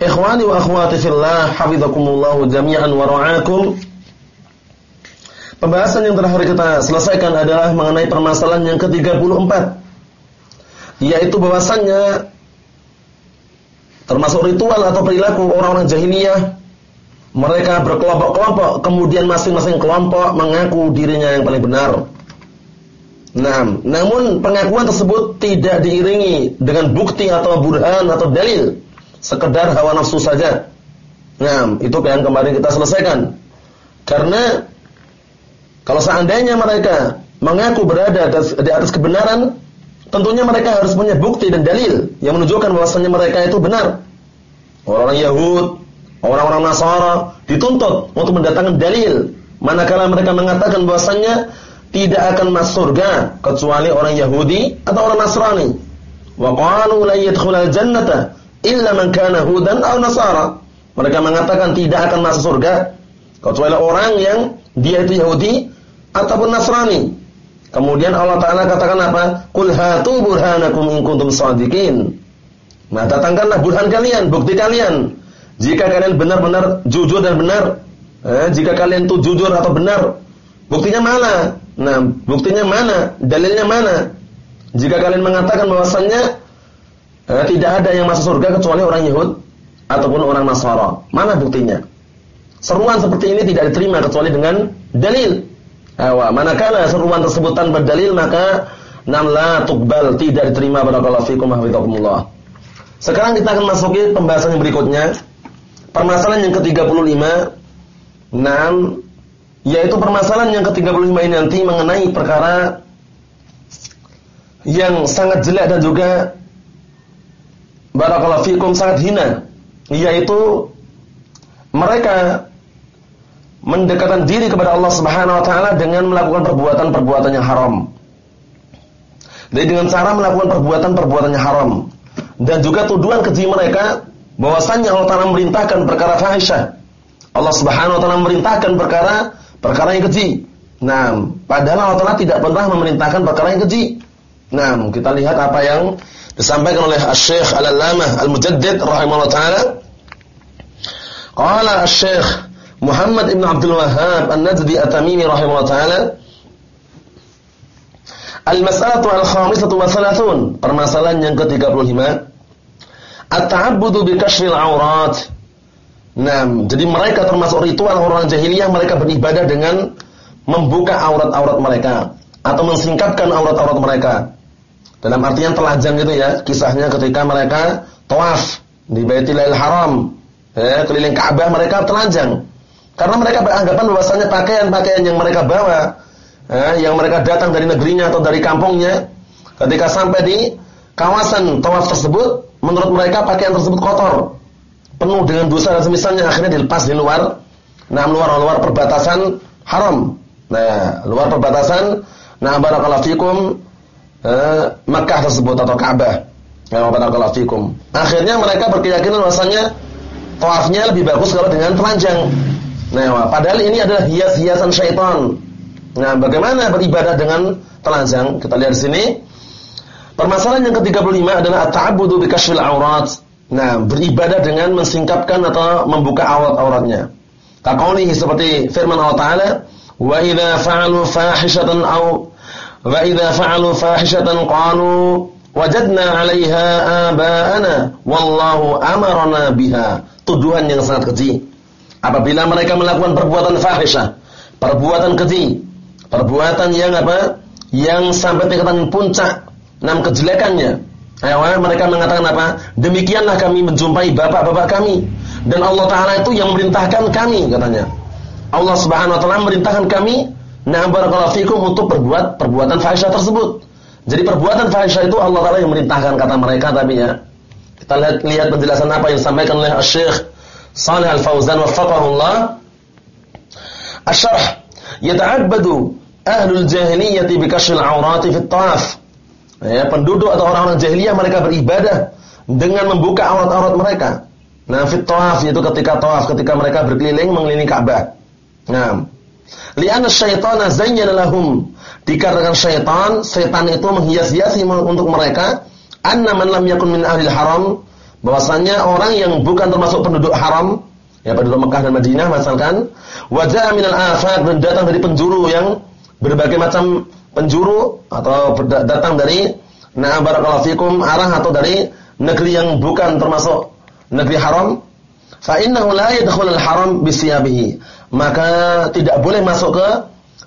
Ikhwani wa akhwati fillah, hafizakumullah jami'an wa ra'akum. Pembahasan yang terakhir kita selesaikan adalah mengenai permasalahan yang ke-34. Yaitu bahwasannya termasuk ritual atau perilaku orang-orang jahiliyah mereka berkelompok-kelompok, kemudian masing-masing kelompok mengaku dirinya yang paling benar. Nah, namun pengakuan tersebut tidak diiringi dengan bukti atau burhan atau dalil sekedar hawa nafsu saja. Nah, itu yang kemarin kita selesaikan. Karena kalau seandainya mereka mengaku berada di atas kebenaran, tentunya mereka harus punya bukti dan dalil yang menunjukkan bahwasanya mereka itu benar. Orang Yahud, orang-orang Nasara dituntut untuk mendatangkan dalil manakala mereka mengatakan bahwasanya tidak akan masuk surga kecuali orang Yahudi atau orang Nasrani. Wa qalu la yadkhulul jannata illa man kana hudan aw nasara. Mereka mengatakan tidak akan masuk surga kecuali orang yang dia itu Yahudi ataupun Nasrani. Kemudian Allah Taala katakan apa? Qul hatu burhanakum in kuntum shadiqin. Nah, datangkanlah burhan kalian, bukti kalian. Jika kalian benar-benar jujur dan benar, eh, jika kalian itu jujur atau benar, buktinya mana? Nah, buktinya mana? Dalilnya mana? Jika kalian mengatakan bahwasannya Eh, tidak ada yang masuk surga kecuali orang Yahud ataupun orang Nasara. Mana buktinya? Seruan seperti ini tidak diterima kecuali dengan dalil. Awa, manakala seruan tersebut tanpa dalil maka nam la tidak diterima barakallahu fikum hafizakumullah. Sekarang kita akan masuki pembahasan yang berikutnya. Permasalahan yang ke-35 nam yaitu permasalahan yang ke-35 ini nanti mengenai perkara yang sangat jelek dan juga barakallahu fikum sangat hina yaitu mereka mendekatkan diri kepada Allah Subhanahu wa taala dengan melakukan perbuatan-perbuatan yang haram. Jadi dengan cara melakukan perbuatan-perbuatan yang haram dan juga tuduhan keji mereka bahwasanya Allah Taala memerintahkan perkara fahisyah. Allah Subhanahu wa taala memerintahkan perkara perkara yang keji. Nah, padahal Allah Taala tidak pernah memerintahkan perkara yang keji. Nah, kita lihat apa yang disampaikan oleh Asy-Syaikh Al-Allamah Al-Mujaddid rahimahullah taala qala Asy-Syaikh Muhammad Ibn Abdul Wahhab An-Najdi At-Tamimi rahimahullah taala Al-mas'alatu al-khamisatu wa thalathun permasalahan yang ke-35 At-ta'abbudu bi kashfil aurat Nah, jadi mereka termasuk ritual orang jahiliyah mereka beribadah dengan membuka aurat-aurat mereka atau mensingkapkan aurat-aurat mereka. Dalam artian telanjang gitu ya, kisahnya ketika mereka tawaf di Baitullah Haram, ya, keliling Ka'bah mereka telanjang. Karena mereka beranggapan bahwasanya pakaian-pakaian yang mereka bawa, ya, yang mereka datang dari negerinya atau dari kampungnya, ketika sampai di kawasan tawaf tersebut, menurut mereka pakaian tersebut kotor, penuh dengan dosa dan semisalnya akhirnya dilepas di luar, nah luar luar perbatasan haram. Nah, luar perbatasan, nah barakallahu fikum eh, Makkah tersebut atau Ka'bah. Ya. Akhirnya mereka berkeyakinan bahwasanya tawafnya lebih bagus kalau dengan telanjang. Nah, padahal ini adalah hias-hiasan syaitan. Nah, bagaimana beribadah dengan telanjang? Kita lihat di sini. Permasalahan yang ke-35 adalah at-ta'abbudu bi kashfil aurat. Nah, beribadah dengan mensingkapkan atau membuka aurat-auratnya. Kaqaulihi seperti firman Allah Ta'ala, "Wa idza fa'alu fahishatan aw Wa idza fa'alu fahishatan qalu wajadna 'alaiha aba'ana wallahu amarna biha. Tuduhan yang sangat keji. Apabila mereka melakukan perbuatan fahisyah, perbuatan keji, perbuatan yang apa? Yang sampai tingkatan puncak enam kejelekannya. Ayo, mereka mengatakan apa? Demikianlah kami menjumpai bapak-bapak kami dan Allah taala itu yang memerintahkan kami katanya. Allah Subhanahu wa taala memerintahkan kami Nah, barakallahu fikum untuk berbuat perbuatan fahisyah tersebut. Jadi perbuatan fahisyah itu Allah Taala yang merintahkan kata mereka tapi ya. Kita lihat lihat penjelasan apa yang disampaikan oleh Syekh Shalih Al-Fauzan waffaqahullah Asyarh yata'abbadu ahlul jahiliyati bikashil aurati fit tawaf. Ya, penduduk atau orang-orang jahiliyah mereka beribadah dengan membuka aurat-aurat mereka. Nah, fit tawaf yaitu ketika tawaf, ketika mereka berkeliling mengelilingi Ka'bah. Nah, li'anna syaitana zayyana lahum. Dikarenakan syaitan, setan itu menghias-hiasi untuk mereka anna man lam yakun min ahli haram. Bahwasanya orang yang bukan termasuk penduduk haram ya penduduk Mekah dan Madinah misalkan wajah minal afaq dan datang dari penjuru yang berbagai macam penjuru atau datang dari na barakallahu fikum arah atau dari negeri yang bukan termasuk negeri haram. Fa innahu la yadkhulul haram bisiyabihi maka tidak boleh masuk ke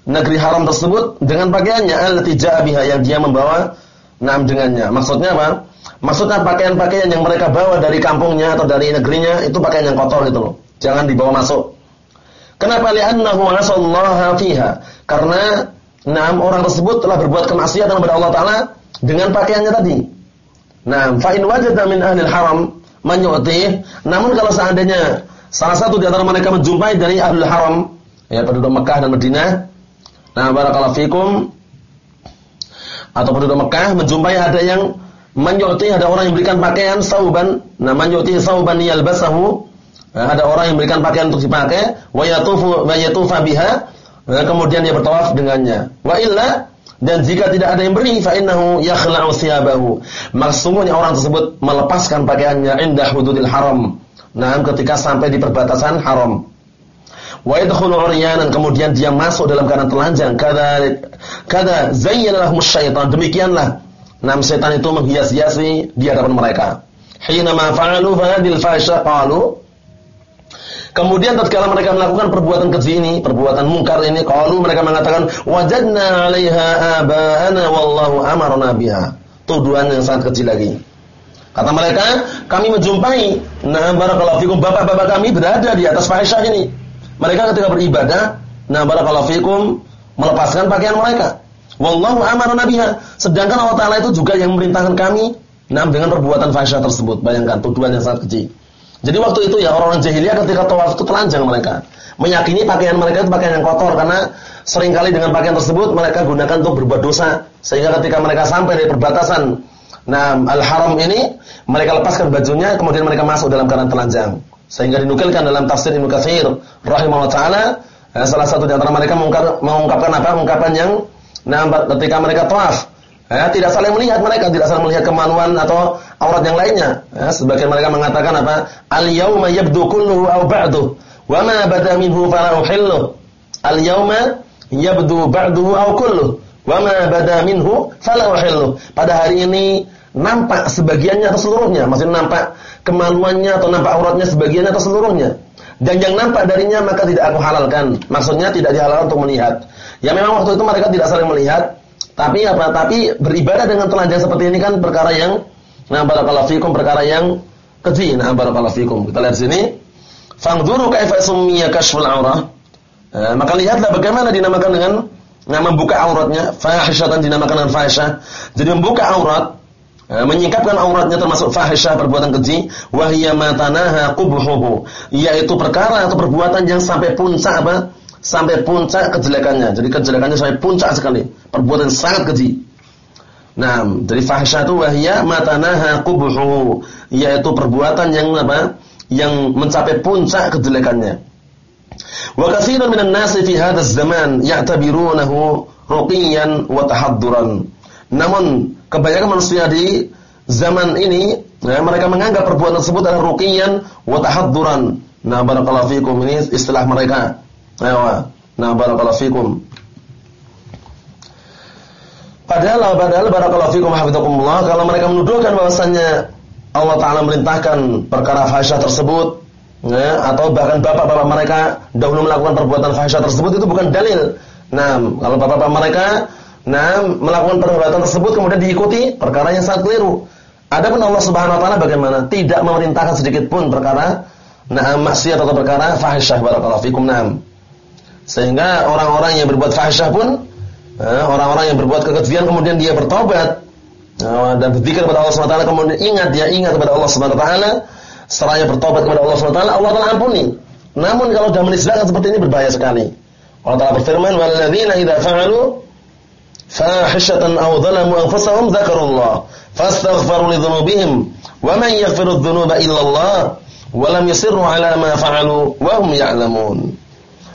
negeri haram tersebut dengan pakaiannya. Allati ja'a yang dia membawa nam dengannya. Maksudnya apa? Maksudnya pakaian-pakaian yang mereka bawa dari kampungnya atau dari negerinya itu pakaian yang kotor gitu loh. Jangan dibawa masuk. Kenapa? Li'annahu asallaha fiha. Karena Nah, orang tersebut telah berbuat kemaksiatan kepada Allah Taala dengan pakaiannya tadi. Nah, fa in wajada min ahli haram man namun kalau seandainya salah satu di antara mereka menjumpai dari ahli haram, ya penduduk Mekah dan Madinah, nah barakallahu fikum atau penduduk Mekah menjumpai ada yang menyuti ada orang yang berikan pakaian sauban, nah menyuti sauban yalbasahu, nah, ada orang yang berikan pakaian untuk dipakai, wa yatufu wa yatufa biha, Nah, kemudian dia bertawaf dengannya. Wa illa dan jika tidak ada yang beri fa innahu yakhla'u thiyabahu. Maksudnya orang tersebut melepaskan pakaiannya indah hududil haram. Nah, ketika sampai di perbatasan haram. Wa yadkhulu uryanan kemudian dia masuk dalam keadaan telanjang. Kada kada zayyana lahum syaitan. Demikianlah nam setan itu menghias-hiasi di hadapan mereka. Hina ma fa'alu fahadil fasha qalu Kemudian tatkala mereka melakukan perbuatan keji ini, perbuatan mungkar ini, kalau mereka mengatakan wajadna 'alaiha aba'ana wallahu amarna biha. Tuduhan yang sangat kecil lagi. Kata mereka, kami menjumpai nah barakallahu fikum bapak-bapak kami berada di atas fahisyah ini. Mereka ketika beribadah, nah barakallahu fikum melepaskan pakaian mereka. Wallahu amarna biha. Sedangkan Allah Taala itu juga yang memerintahkan kami nah dengan perbuatan fahisyah tersebut. Bayangkan tuduhan yang sangat kecil. Jadi waktu itu ya orang-orang jahiliyah ketika tawaf itu telanjang mereka. Meyakini pakaian mereka itu pakaian yang kotor karena sering kali dengan pakaian tersebut mereka gunakan untuk berbuat dosa. Sehingga ketika mereka sampai di perbatasan nah al-haram ini, mereka lepaskan bajunya kemudian mereka masuk dalam keadaan telanjang. Sehingga dinukilkan dalam tafsir Ibnu Katsir rahimahullah taala ya, salah satu di antara mereka mengungkapkan apa? Ungkapan yang nah ketika mereka tawaf Ya, tidak saling melihat mereka, tidak saling melihat kemaluan atau aurat yang lainnya. Ya, sebagian mereka mengatakan apa? Al-yauma yabdu kulluhu aw ba'du, wa ma bada minhu fala uhillu. Al-yauma yabdu ba'duhu aw kulluhu, wa ma bada minhu fala uhillu. Pada hari ini nampak sebagiannya atau seluruhnya, maksudnya nampak kemaluannya atau nampak auratnya sebagiannya atau seluruhnya. Dan yang nampak darinya maka tidak aku halalkan. Maksudnya tidak dihalalkan untuk melihat. Ya memang waktu itu mereka tidak saling melihat, tapi apa? Tapi beribadah dengan telanjang seperti ini kan perkara yang nah barakallahu fikum perkara yang keji. Nah barakallahu fikum. Kita lihat sini. Fangduru kaifa summiya kashful aurah. Eh, maka lihatlah bagaimana dinamakan dengan nah membuka auratnya fahisyatan dinamakan dengan fahisyah. Jadi membuka aurat eh, menyingkapkan auratnya termasuk fahisyah perbuatan keji wahiyya matanaha qubhuhu yaitu perkara atau perbuatan yang sampai puncak apa sampai puncak kejelekannya. Jadi kejelekannya sampai puncak sekali. Perbuatan sangat keji. Nah, dari fahsyah itu wahya matanaha qubhu, yaitu perbuatan yang apa? Yang mencapai puncak kejelekannya. Wa katsiran minan nasi fi hadzal zaman ya'tabirunahu ruqiyan wa tahadduran. Namun kebanyakan manusia di zaman ini ya, mereka menganggap perbuatan tersebut adalah ruqiyan wa tahadduran. Nah, barakallahu fikum ini istilah mereka. Nah, nah barakallahu fikum. Padahal padahal barakallahu fikum hafizakumullah kalau mereka menuduhkan bahwasannya Allah taala merintahkan perkara fahsyah tersebut ya, atau bahkan bapak-bapak mereka dahulu melakukan perbuatan fahsyah tersebut itu bukan dalil. Nah, kalau bapak-bapak mereka nah melakukan perbuatan tersebut kemudian diikuti perkara yang sangat keliru. Adapun Allah Subhanahu wa taala bagaimana? Tidak memerintahkan sedikit pun perkara nah maksiat atau perkara fahsyah barakallahu fikum. Nah, sehingga orang-orang yang berbuat fahsyah pun eh, orang-orang yang berbuat kekejian kemudian dia bertobat eh, dan berzikir kepada Allah SWT kemudian ingat dia ingat kepada Allah SWT seraya bertobat kepada Allah SWT Allah Taala ampuni. Namun kalau sudah menisbahkan seperti ini berbahaya sekali. Allah Ta'ala berfirman, "Walladzina idza fa'alu fahishatan aw dhalamu anfusahum dzakarullah fastaghfiru li dzunubihim wa man yaghfiru dzunuba illa Allah wa lam yusirru 'ala ma fa'alu wa hum ya'lamun."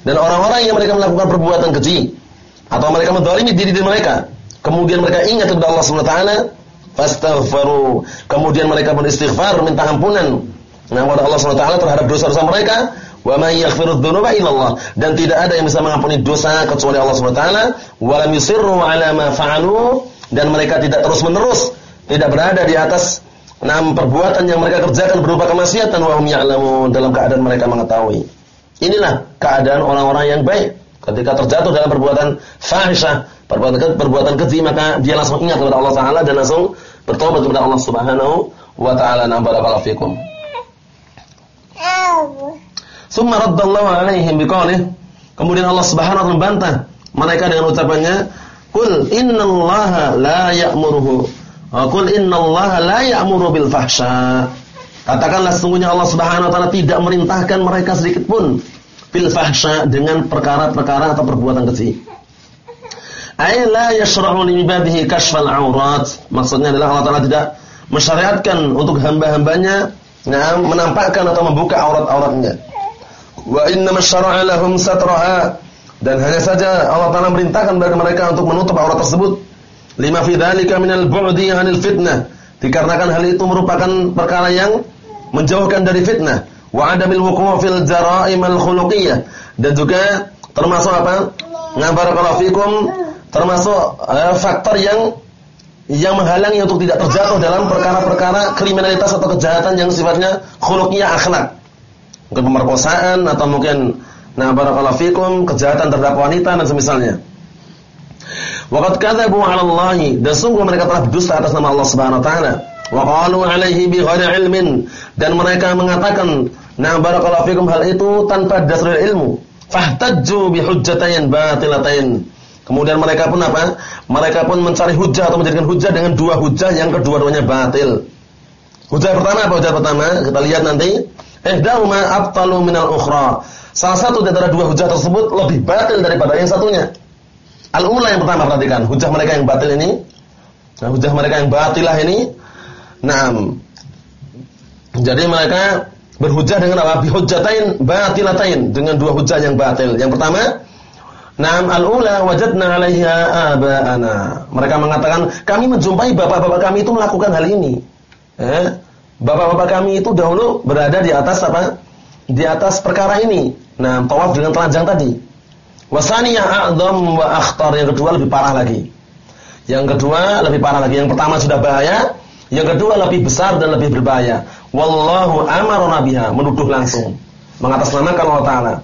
Dan orang-orang yang mereka melakukan perbuatan keji atau mereka menzalimi diri diri mereka, kemudian mereka ingat kepada Allah Subhanahu wa taala, fastaghfiru, kemudian mereka beristighfar minta ampunan nah kepada Allah Subhanahu wa taala terhadap dosa-dosa mereka, wa may yaghfiru dzunuba illallah dan tidak ada yang bisa mengampuni dosa kecuali Allah Subhanahu wa taala, wa lam yusirru ala ma fa'alu dan mereka tidak terus-menerus tidak berada di atas enam perbuatan yang mereka kerjakan berupa kemaksiatan wa hum ya'lamun dalam keadaan mereka mengetahui. Inilah keadaan orang-orang yang baik. Ketika terjatuh dalam perbuatan fahisyah, perbuatan perbuatan keji, maka dia langsung ingat kepada Allah Taala dan langsung bertobat kepada Allah Subhanahu wa taala. Na barakallahu fikum. Summa raddallahu alaihim biqaulih. Kemudian Allah Subhanahu wa taala membantah mereka dengan ucapannya, "Qul innallaha la ya'muruhu." Qul innallaha la ya'muru bil fahsya. Katakanlah sesungguhnya Allah Subhanahu wa taala tidak merintahkan mereka sedikit pun bil fahsya dengan perkara-perkara atau perbuatan keji. Ay la yashra'u li ibadihi kashfal aurat. Maksudnya adalah Allah Taala tidak mensyariatkan untuk hamba-hambanya nah, menampakkan atau membuka aurat-auratnya. Wa inna masyara'a lahum satraha. Dan hanya saja Allah Taala merintahkan bagi mereka untuk menutup aurat tersebut. Lima fi dzalika minal bu'di 'anil fitnah. Dikarenakan hal itu merupakan perkara yang menjauhkan dari fitnah wa adamil wuqu' fil jara'im al khuluqiyah dan juga termasuk apa? Ngabarakallahu fikum termasuk uh, faktor yang yang menghalangi untuk tidak terjatuh dalam perkara-perkara kriminalitas atau kejahatan yang sifatnya khuluqiyah akhlak. Mungkin pemerkosaan atau mungkin nah barakallahu fikum kejahatan terhadap wanita dan semisalnya. Waqad kadzabu 'ala Allah dan sungguh mereka telah berdusta atas nama Allah Subhanahu wa taala wa qalu alaihi bi ghairi ilmin dan mereka mengatakan na barakallahu fikum hal itu tanpa dasar ilmu fahtajju bi hujjatain batilatain kemudian mereka pun apa? Mereka pun mencari hujah atau menjadikan hujah dengan dua hujah yang kedua-duanya batil. Hujah pertama apa hujah pertama? Kita lihat nanti. Ihdahuma abtalu minal ukhra. Salah satu di antara dua hujah tersebut lebih batil daripada yang satunya. Al-ula yang pertama perhatikan. Hujah mereka yang batil ini. Nah, hujah mereka yang batilah ini. Naam. Jadi mereka berhujah dengan apa? Bihujjatain batilatain, dengan dua hujah yang batil. Yang pertama, Naam al-ula wajadna 'alaiha aba'ana. Mereka mengatakan, kami menjumpai bapak-bapak kami itu melakukan hal ini. Eh? Bapak-bapak kami itu dahulu berada di atas apa? Di atas perkara ini. Nah, tawaf dengan telanjang tadi. Wasaniyah a'dham wa akhtar. Yang kedua lebih parah lagi. Yang kedua lebih parah lagi. Yang pertama sudah bahaya, yang kedua lebih besar dan lebih berbahaya. Wallahu amarna biha, menuduh langsung. Mengatasnamakan Allah Taala.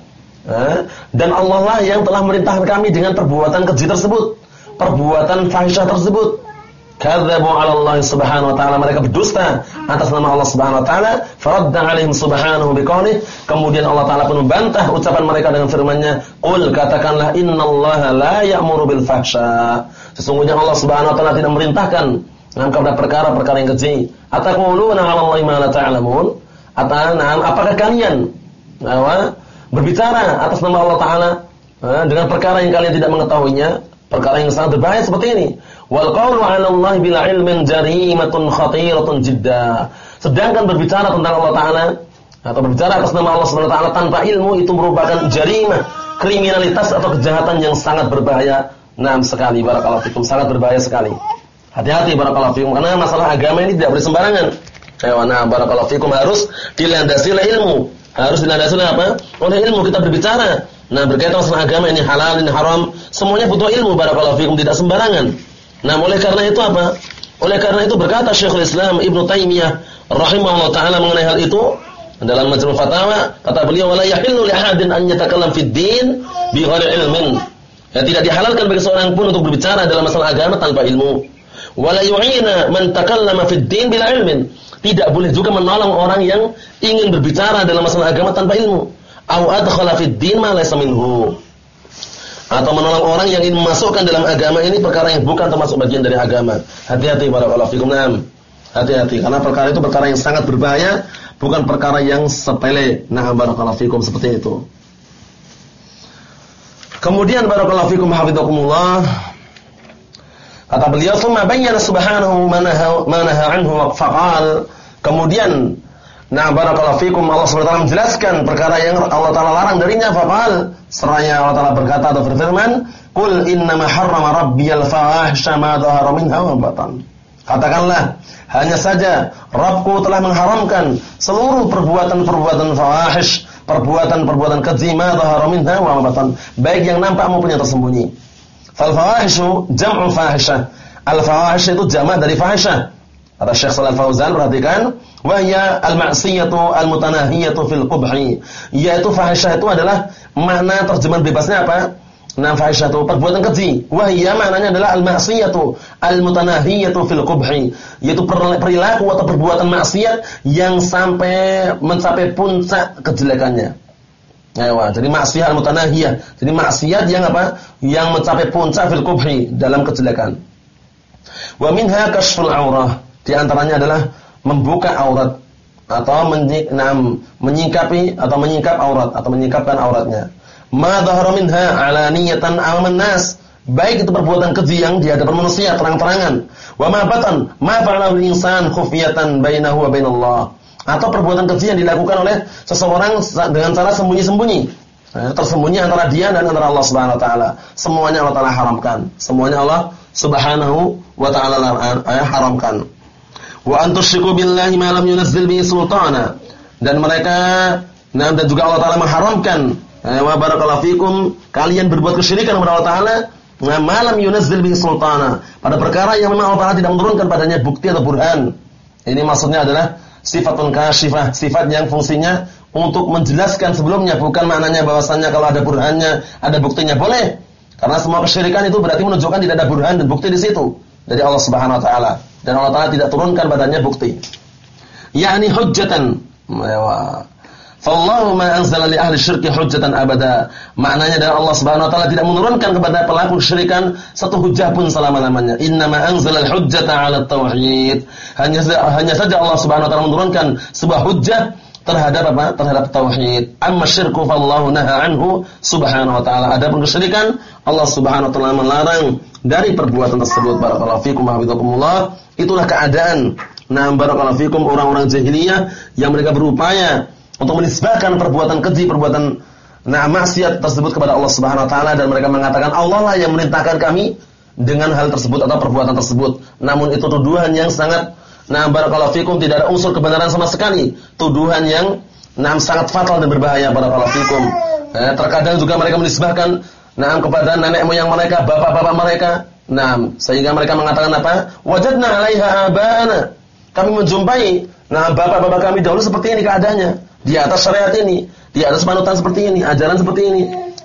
Eh? Dan Allah lah yang telah merintahkan kami dengan perbuatan keji tersebut, perbuatan fahisyah tersebut. Kadzabu 'ala Allah Subhanahu wa taala, mereka berdusta atas nama Allah Subhanahu wa taala, faradda 'alaihim subhanahu biqaulih, kemudian Allah taala pun membantah ucapan mereka dengan firman-Nya, "Qul katakanlah innallaha la ya'muru bil fahsya." Sesungguhnya Allah Subhanahu wa taala tidak merintahkan Nah, kepada perkara-perkara yang keji. Ataquluna 'ala Allahi ma la ta'lamun? Atau nah, apakah kalian nah, berbicara atas nama Allah taala nah, dengan perkara yang kalian tidak mengetahuinya, perkara yang sangat berbahaya seperti ini. Wal qawlu 'ala Allahi bila ilmin jarimatun khatiratun jidda. Sedangkan berbicara tentang Allah taala atau berbicara atas nama Allah Subhanahu taala tanpa ilmu itu merupakan jarimah, kriminalitas atau kejahatan yang sangat berbahaya. Nah, sekali barakallahu fikum, sangat berbahaya sekali. Hati-hati barakallahu fikum karena masalah agama ini tidak boleh sembarangan. Ayo nah barakallahu fikum harus dilandasi oleh ilmu. Harus dilandasi oleh apa? Oleh ilmu kita berbicara. Nah, berkaitan masalah agama ini halal ini haram, semuanya butuh ilmu barakallahu fikum tidak sembarangan. Nah, oleh karena itu apa? Oleh karena itu berkata Syekhul Islam Ibnu Taimiyah rahimahullah taala mengenai hal itu dalam Majmu' Fatawa kata beliau wala yahillu li ahadin an yatakallam fid din bi ghairi ilmin. Ya, tidak dihalalkan bagi seorang pun untuk berbicara dalam masalah agama tanpa ilmu wala yu'ina man takallama fid din bila ilmin. Tidak boleh juga menolong orang yang ingin berbicara dalam masalah agama tanpa ilmu. Au adkhala fid din ma. Atau menolong orang yang ingin memasukkan dalam agama ini perkara yang bukan termasuk bagian dari agama. Hati-hati barakallahu fikum. Naam. Hati-hati karena perkara itu perkara yang sangat berbahaya, bukan perkara yang sepele. Nah, barakallahu fikum seperti itu. Kemudian barakallahu fikum hafizakumullah kata beliau summa bayyana subhanahu manaha anhu faqal. Kemudian nah barakallahu fikum Allah Subhanahu menjelaskan perkara yang Allah taala larang darinya faqal. Seraya Allah taala berkata atau berfirman qul innama harrama rabbiyal fawahisha ma dhahara minha wa batan. Katakanlah hanya saja Rabbku telah mengharamkan seluruh perbuatan-perbuatan fawahish perbuatan-perbuatan keji ma dhahara minha wa batan, baik yang nampak maupun yang tersembunyi. Fal fawahishu jam'u fahisyah. Al fawahish itu jamak dari fahisyah. Kata Syekh Shalal Fauzan perhatikan, wa al ma'siyatu al mutanahiyatu fil qubhi. Yaitu fahisyah itu adalah makna terjemahan bebasnya apa? Nah, fahisyah itu perbuatan keji. Wa hiya maknanya adalah al ma'siyatu al mutanahiyatu fil qubhi, yaitu perilaku atau perbuatan maksiat yang sampai mencapai puncak kejelekannya. Ewa, jadi maksiat mutanahiyah. Jadi maksiat yang apa? Yang mencapai puncak fil qubhi dalam kejelekan. Wa minha kashful aurah. Di antaranya adalah membuka aurat atau menyingkapi atau menyingkap aurat atau menyingkapkan auratnya ma dhahara minha alaniyatan amaman nas baik itu perbuatan keji yang di hadapan manusia terang-terangan wa ma batan ma fa'alahu insan khufiyatan bainahu wa bainallah atau perbuatan keji yang dilakukan oleh seseorang dengan cara sembunyi-sembunyi. Eh, tersembunyi antara dia dan antara Allah Subhanahu wa taala. Semuanya Allah taala haramkan. Semuanya Allah Subhanahu wa taala eh, haramkan. Wa antusyriku billahi ma lam bihi sultana. Dan mereka nah, dan juga Allah taala mengharamkan. Eh, wa barakallahu fikum, kalian berbuat kesyirikan kepada Allah taala nah, malam yunazzil bihi sultana, pada perkara yang memang Allah taala tidak menurunkan padanya bukti atau burhan. Ini maksudnya adalah sifatun kasyifah, sifat yang fungsinya untuk menjelaskan sebelumnya, bukan maknanya bahwasannya kalau ada burhannya, ada buktinya boleh. Karena semua kesyirikan itu berarti menunjukkan tidak ada burhan dan bukti di situ dari Allah Subhanahu wa taala. Dan Allah taala tidak turunkan padanya bukti. Yakni hujjatan. Fallahu ma anzala li ahli syirki hujjatan abada. Maknanya dari Allah Subhanahu wa taala tidak menurunkan kepada pelaku kesyirikan satu hujah pun selama-lamanya. Innama anzala al-hujjata 'ala tauhid. Hanya hanya saja Allah Subhanahu wa taala menurunkan sebuah hujjah terhadap apa? Terhadap tauhid. Amma syirku fallahu naha anhu subhanahu wa taala. Adapun kesyirikan Allah Subhanahu wa taala melarang dari perbuatan tersebut. Barakallahu fikum wa Itulah keadaan Nah, barakallahu fikum orang-orang jahiliyah yang mereka berupaya untuk menisbahkan perbuatan keji, perbuatan nah maksiat tersebut kepada Allah Subhanahu wa taala dan mereka mengatakan Allah lah yang memerintahkan kami dengan hal tersebut atau perbuatan tersebut. Namun itu tuduhan yang sangat nah barakallahu fikum tidak ada unsur kebenaran sama sekali. Tuduhan yang nah sangat fatal dan berbahaya barakallahu fikum. Eh, terkadang juga mereka menisbahkan nah kepada nenek moyang mereka, bapak-bapak mereka. Nah, sehingga mereka mengatakan apa? Wajadna 'alaiha abana. Kami menjumpai nah bapak-bapak kami dahulu seperti ini keadaannya di atas syariat ini, di atas panutan seperti ini, ajaran seperti ini.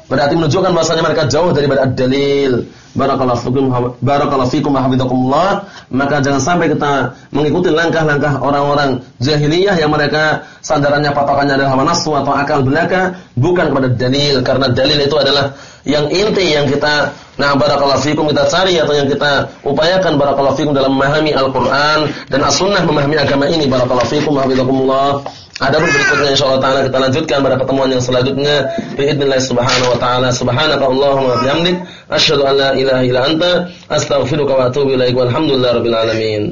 Berarti menunjukkan bahasanya mereka jauh daripada dalil. Barakallahu fikum barakallahu fikum hafizakumullah. Maka jangan sampai kita mengikuti langkah-langkah orang-orang jahiliyah yang mereka sandarannya patokannya adalah hawa nafsu atau akal belaka, bukan kepada dalil karena dalil itu adalah yang inti yang kita nah barakallahu fikum kita cari atau yang kita upayakan barakallahu fikum dalam memahami Al-Qur'an dan As-Sunnah memahami agama ini barakallahu fikum hafizakumullah. Adapun berikutnya insyaallah taala kita lanjutkan pada pertemuan yang selanjutnya. Bismillahirrahmanirrahim subhanahu wa taala. Subhanaka allahumma bihamdik asyhadu an la ilaha illa anta astaghfiruka wa atubu ilaik walhamdulillahi rabbil alamin.